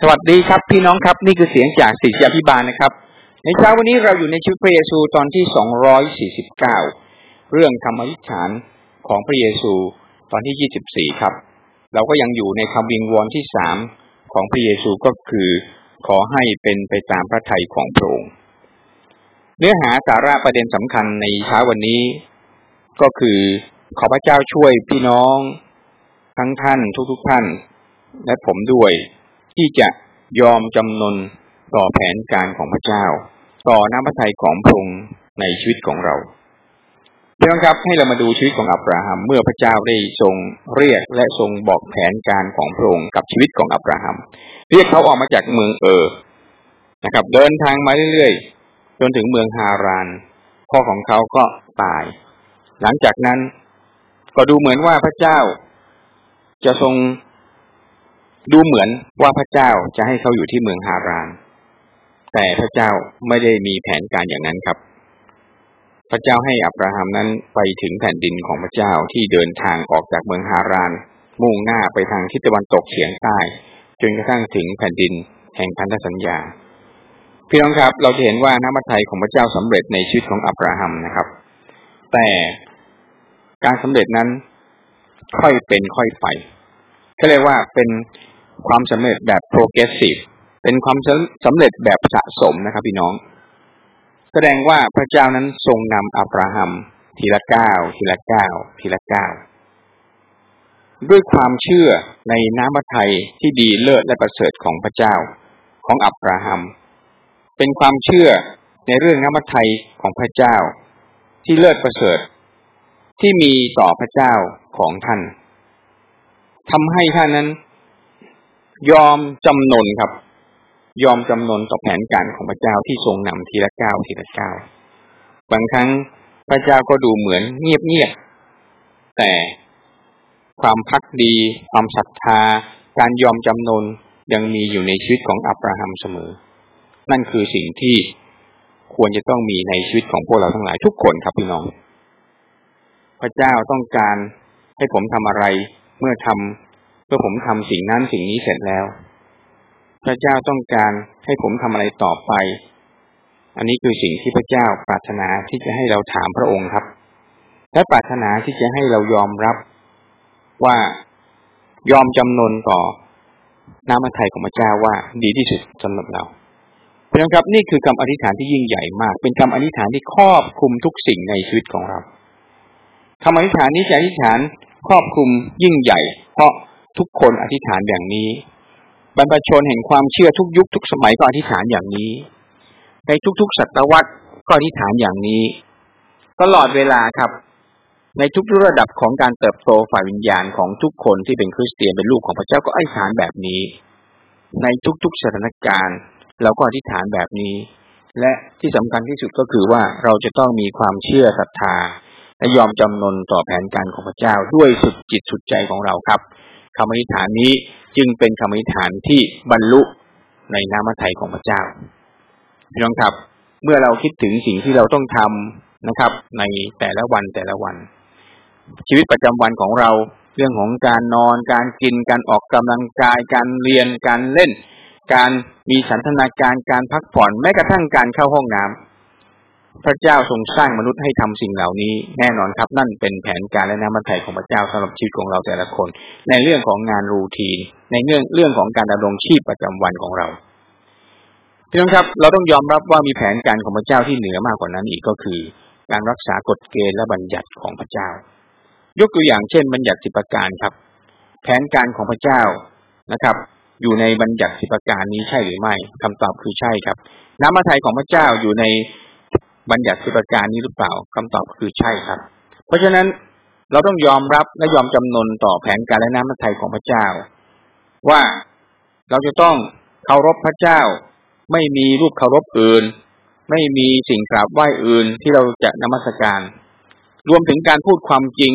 สวัสดีครับพี่น้องครับ นี่คือเสียงจากศิษยาพิบาลนะครับ ในเช้าวันนี้เราอยู่ในชีวิตพระเยซูตอนที่สองร้อยสี่สิบเก้าเรื่องคำอธิษฐานของพระเยซูตอนที่ยี่สิบสี่ครับ เราก็ยังอยู่ในคำวิงวอนที่สามของพระเยซูก็คือขอให้เป็นไปตามพระทัยของพระองค์เนื้อหาสาระประเด็นสำคัญในเช้าวันนี้ ก็คือขอพระเจ้าช่วยพี่น้อง ทั้งท่านทุกๆทท่าน และผมด้วย ที่จะยอมจำนนต่อแผนการของพระเจ้า ต่อน้ำพระทัยของพระองค์ในชีวิตของเราเพื่อนครับให้เรามาดูชีวิตของอับราฮัมเมื่อพระเจ้าได้ทรงเรียกและทรงบอกแผนการของพระองค์กับชีวิตของอับราฮัมเรียกเขาออกมาจากเมืองเออนะครับ เดินทางมาเรื่อยๆจนถึงเมืองฮาราน พ่อของเขาก็ตาย หลังจากนั้นก็ดูเหมือนว่าพระเจ้าจะทรง ดูเหมือนว่าพระเจ้าจะให้เขาอยู่ที่เมืองฮาราน แต่พระเจ้าไม่ได้มีแผนการอย่างนั้นครับ พระเจ้าให้อับราฮัมนั้นไปถึงแผ่นดินของพระเจ้าที่เดินทางออกจากเมืองฮาราน มุ่งหน้าไปทางทิศตะวันตกเฉียงใต้ จนกระทั่งถึงแผ่นดินแห่งพันธสัญญา พี่น้องครับ เราจะเห็นว่าน้ำมัทไทยของพระเจ้าสำเร็จในชีวิตของอับราฮัมนะครับ แต่การสำเร็จนั้นค่อยเป็นค่อยไปก็เรียกว่าเป็น ความสำเร็จแบบ progressive เป็นความสำเร็จแบบสะสมนะครับพี่น้อง แสดงว่าพระเจ้านั้นทรงนำอับราฮัมทีละก้าวทีละก้าวทีละก้าวด้วยความเชื่อในน้ำพระทัยที่ดีเลิศและประเสริฐของพระเจ้าของอับราฮัม เป็นความเชื่อในเรื่องน้ำพระทัยของพระเจ้า ที่เลิศประเสริฐ ที่มีต่อพระเจ้าของท่านทำให้ท่านนั้น ยอมจำนนครับ ยอมจำนนต่อแผนการของพระเจ้าที่ทรงนำทีละก้าวทีละก้าวบางครั้งพระเจ้าก็ดูเหมือนเงียบๆแต่ความพักดี ความศรัทธา การยอมจำนนยังมีอยู่ในชีวิตของอับราฮัมเสมอ นั่นคือสิ่งที่ควรจะต้องมีในชีวิตของพวกเราทั้งหลายทุกคนครับพี่น้อง พระเจ้าต้องการให้ผมทำอะไรเมื่อทำ เมื่อผมทำสิ่งนั้นสิ่งนี้เสร็จแล้ว พระเจ้าต้องการให้ผมทำอะไรต่อไป อันนี้คือสิ่งที่พระเจ้าปรารถนาที่จะให้เราถามพระองค์ครับ และปรารถนาที่จะให้เรายอมรับว่ายอมจำนนต่อน้ำพระทัยของพระเจ้าว่าดีที่สุดสำหรับเราเพื่อนครับนี่คือคำอธิษฐานที่ยิ่งใหญ่มาก เป็นคำอธิษฐานที่ครอบคลุมทุกสิ่งในชีวิตของเราคำอธิษฐานนี้จะอธิษฐานครอบคลุมยิ่งใหญ่ เพราะ ทุกคนอธิษฐานอย่างนี้ บรรพชนเห็นความเชื่อทุกยุคทุกสมัยก็อธิษฐานอย่างนี้ ในทุกๆศตวรรษก็อธิษฐานอย่างนี้ ตลอดเวลาครับ ในทุกระดับของการเติบโตฝ่ายวิญญาณของทุกคนที่เป็นคริสเตียนเป็นลูกของพระเจ้าก็อธิษฐานแบบนี้ ในทุกๆสถานการณ์เราก็อธิษฐานแบบนี้ และที่สำคัญที่สุดก็คือว่าเราจะต้องมีความเชื่อศรัทธาและยอมจำนนต่อแผนการของพระเจ้าด้วยสุดจิตสุดใจของเราครับ คำอธิษฐานนี้จึงเป็นคำอธิษฐานที่บรรลุในน้ำพระทัยของพระเจ้าพี่น้องครับ เมื่อเราคิดถึงสิ่งที่เราต้องทำนะครับ ในแต่ละวันแต่ละวัน ชีวิตประจำวันของเราเรื่องของการนอน การกิน การออกกำลังกาย การเรียน การเล่น การมีสันทนาการ การพักผ่อน แม้กระทั่งการเข้าห้องน้ำ พระเจ้าทรงสร้างมนุษย์ให้ทำสิ่งเหล่านี้ แน่นอนครับ นั่นเป็นแผนการและน้ำมันไถ่ของพระเจ้าสำหรับชีวิตของเราแต่ละคน ในเรื่องของงานรูทีน ในเรื่องเรื่องของการดำรงชีพประจำวันของเราพี่น้องครับ เราต้องยอมรับว่ามีแผนการของพระเจ้าที่เหนือมากกว่านั้นอีกก็คือ การรักษากฎเกณฑ์และบัญญัติของพระเจ้า ยกตัวอย่างเช่น บัญญัติสิบประการครับ แผนการของพระเจ้านะครับ อยู่ในบัญญัติสิบประการนี้ใช่หรือไม่คำตอบคือใช่ครับ น้ำมันไทยของพระเจ้าอยู่ใน บัญญัติสิประการนี้หรือเปล่าคำตอบคือใช่ครับ เพราะฉะนั้นเราต้องยอมรับและยอมจำนนต่อแผนการและน้ำพระทัยของพระเจ้า ว่าเราจะต้องเคารพพระเจ้า ไม่มีรูปเคารพอื่น ไม่มีสิ่งกราบไหว้อื่นที่เราจะนมัสการ รวมถึงการพูดความจริง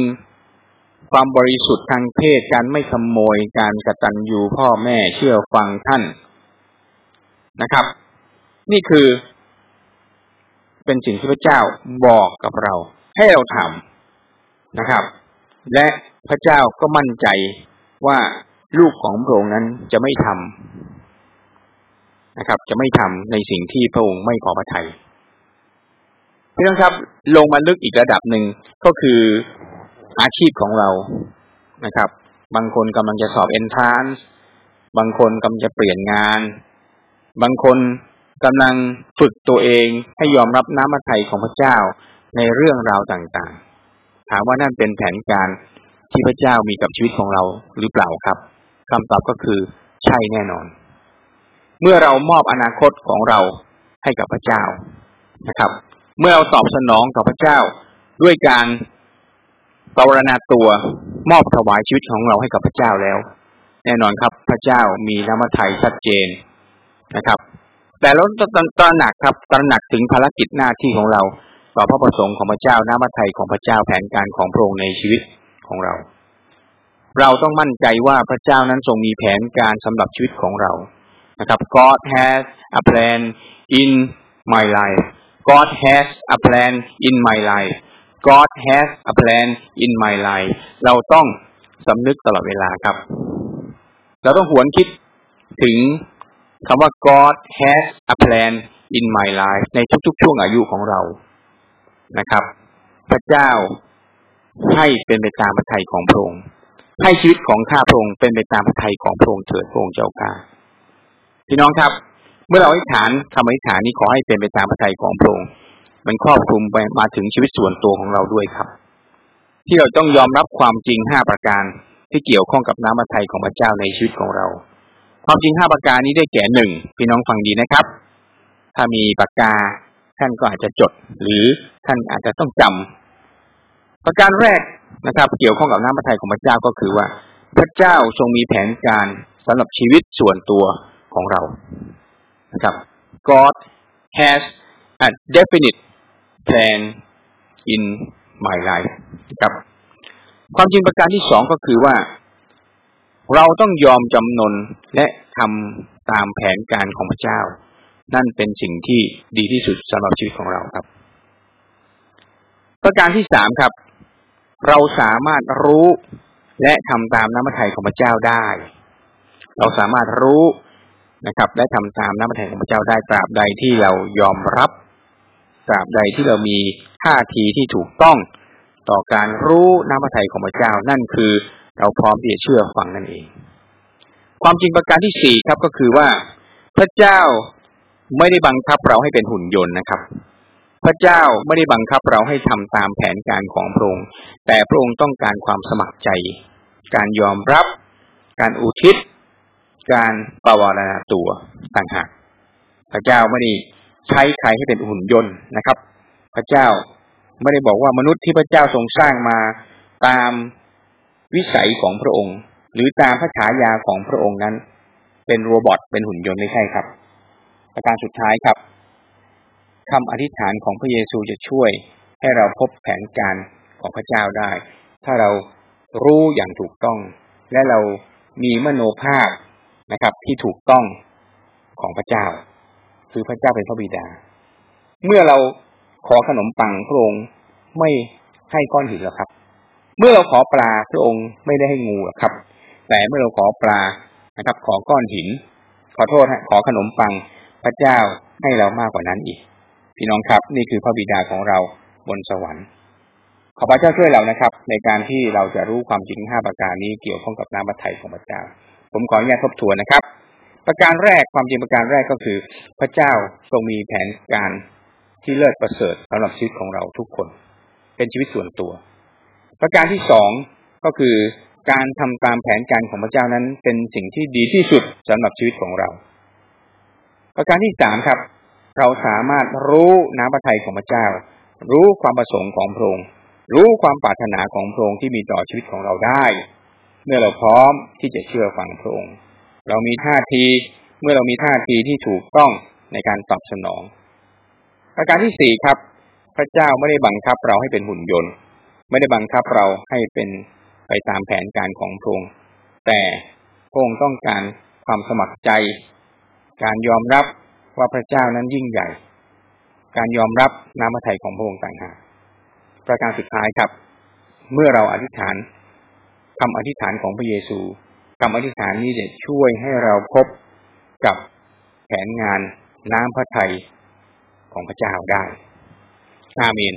ความบริสุทธิ์ทางเพศการไม่ขโมยการกตัญญูพ่อแม่เชื่อฟังท่านนะครับ นี่คือ เป็นสิ่งที่พระเจ้าบอกกับเรา ให้เราทำนะครับ และพระเจ้าก็มั่นใจว่าลูกของพระองค์นั้นจะไม่ทำนะครับ จะไม่ทำในสิ่งที่พระองค์ไม่พอพระทัยพี่น้องครับ ลงมาลึกอีกระดับหนึ่งก็คืออาชีพของเรานะครับ บางคนกำลังจะสอบเอนทรานซ์บางคนกำลังจะเปลี่ยนงาน บางคน กำลังฝึกตัวเองให้ยอมรับน้ำมัทยของพระเจ้าในเรื่องราวต่างๆ ถามว่านั่นเป็นแผนการที่พระเจ้ามีกับชีวิตของเราหรือเปล่าครับคำตอบก็คือใช่แน่นอน เมื่อเรามอบอนาคตของเราให้กับพระเจ้านะครับ เมื่อเราตอบสนองต่อพระเจ้าด้วยการปรณาตัวมอบถวายชีวิตของเราให้กับพระเจ้าแล้ว แน่นอนครับ พระเจ้ามีน้ำมัทยชัดเจนนะครับ แต่เราต้องตระหนักครับตระหนักถึงภารกิจหน้าที่ของเรา ต่อพระประสงค์ของพระเจ้าน้ำมัทยของพระเจ้าแผนการของพระองค์ในชีวิตของเรา เราต้องมั่นใจว่าพระเจ้านั้นทรงมีแผนการสำหรับชีวิตของเรานะครับ God has a plan in my life God has a plan in my life God has a plan in my life เราต้องสำนึกตลอดเวลาครับ เราต้องหวนคิดถึง คำว่า God has a plan in my life ในทุกๆ ช่วงอายุของเรานะครับ พระเจ้าให้เป็นไปตามพระทัยของพระองค์ให้ชีวิตของข้าพระองค์เป็นไปตามพระทัยของพระองค์เถิดพระองค์เจ้าข้าพี่น้องครับ เมื่อเราอธิษฐานคำอธิษฐานนี้ขอให้เป็นไปตามพระทัยของพระองค์มันครอบคลุมไปมาถึงชีวิตส่วนตัวของเราด้วยครับ ที่เราต้องยอมรับความจริงห้าประการที่เกี่ยวข้องกับน้ำพระทัยของพระเจ้าในชีวิตของเรา ความจริงห้าประการนี้ได้แก่หนึ่งพี่น้องฟังดีนะครับ ถ้ามีปากกาท่านก็อาจจะจด หรือท่านอาจจะต้องจำประการแรกนะครับ เกี่ยวข้องกับน้ำพระทัยของพระเจ้าก็คือว่า พระเจ้าทรงมีแผนการสำหรับชีวิตส่วนตัวของเรานะครับ God has a definite plan in my life ครับ ความจริงประการที่สองก็คือว่า เราต้องยอมจำนนและทำตามแผนการของพระเจ้า นั่นเป็นสิ่งที่ดีที่สุดสำหรับชีวิตของเราครับ ประการที่สามครับ เราสามารถรู้และทำตามน้ำพระทัยของพระเจ้าได้ เราสามารถรู้นะครับ และทำตามน้ำพระทัยของพระเจ้าได้ตราบใดที่เรายอมรับตราบใดที่เรามีท่าทีที่ถูกต้องต่อการรู้น้ำพระทัยของพระเจ้านั่นคือ เราพร้อมที่จะเชื่อฟังนั่นเอง ความจริงประการที่สี่ครับก็คือว่า พระเจ้าไม่ได้บังคับเราให้เป็นหุ่นยนต์นะครับ พระเจ้าไม่ได้บังคับเราให้ทำตามแผนการของพระองค์ แต่พระองค์ต้องการความสมัครใจ การยอมรับ การอุทิศ การปวารณาตัวต่างหาก พระเจ้าไม่ได้ใช้ใครให้เป็นหุ่นยนต์นะครับ พระเจ้าไม่ได้บอกว่ามนุษย์ที่พระเจ้าทรงสร้างมาตาม วิสัยของพระองค์ หรือตามพระฉายาของพระองค์นั้น เป็นโรบอทเป็นหุ่นยนต์ไม่ใช่ครับ ประการสุดท้ายครับคำอธิษฐานของพระเยซูจะช่วยให้เราพบแผนการของพระเจ้าได้ ถ้าเรารู้อย่างถูกต้อง และเรามีมโนภาพนะครับ ที่ถูกต้องของพระเจ้า คือพระเจ้าเป็นพระบิดา เมื่อเราขอขนมปังพระองค์ไม่ให้ก้อนหินหรอกครับ เมื่อเราขอปลาพระองค์ไม่ได้ให้งูครับ แต่เมื่อเราขอปลานะครับ ขอก้อนหิน ขอโทษฮะขอขนมปังพระเจ้าให้เรามากกว่านั้นอีก พี่น้องครับ นี่คือพระบิดาของเราบนสวรรค์ ขอพระเจ้าช่วยเรานะครับ ในการที่เราจะรู้ความจริงห้าประการนี้เกี่ยวข้องกับน้ำพระทัยของพระเจ้า ผมขออนุญาตทบทวนนะครับ ประการแรกความจริงประการแรกก็คือ พระเจ้าทรงมีแผนการที่เลิศประเสริฐสำหรับชีวิตของเราทุกคน เป็นชีวิตส่วนตัว ประการที่สองก็คือการทำตามแผนการของพระเจ้านั้นเป็นสิ่งที่ดีที่สุดสำหรับชีวิตของเรา ประการที่สามครับ เราสามารถรู้น้ำพระทัยของพระเจ้า รู้ความประสงค์ของพระองค์รู้ความปรารถนาของพระองค์ที่มีต่อชีวิตของเราได้ เมื่อเราพร้อมที่จะเชื่อฟังพระองค์ เรามีท่าทีเมื่อเรามีท่าทีที่ถูกต้องในการตอบสนอง ประการที่สี่ครับ พระเจ้าไม่ได้บังคับเราให้เป็นหุ่นยนต์ ไม่ได้บังคับเราให้เป็นไปตามแผนการของพระองค์แต่พระองค์ต้องการความสมัครใจ การยอมรับว่าพระเจ้านั้นยิ่งใหญ่ การยอมรับน้ำพระทัยของพระองค์ต่างหากประการสุดท้ายครับ เมื่อเราอธิษฐานคำอธิษฐานของพระเยซูคำอธิษฐานนี้จะช่วยให้เราพบกับแผนงานน้ำพระทัยของพระเจ้าได้ อาเมน